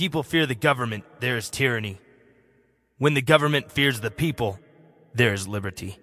People fear the government, there is tyranny. When the government fears the people, there is liberty.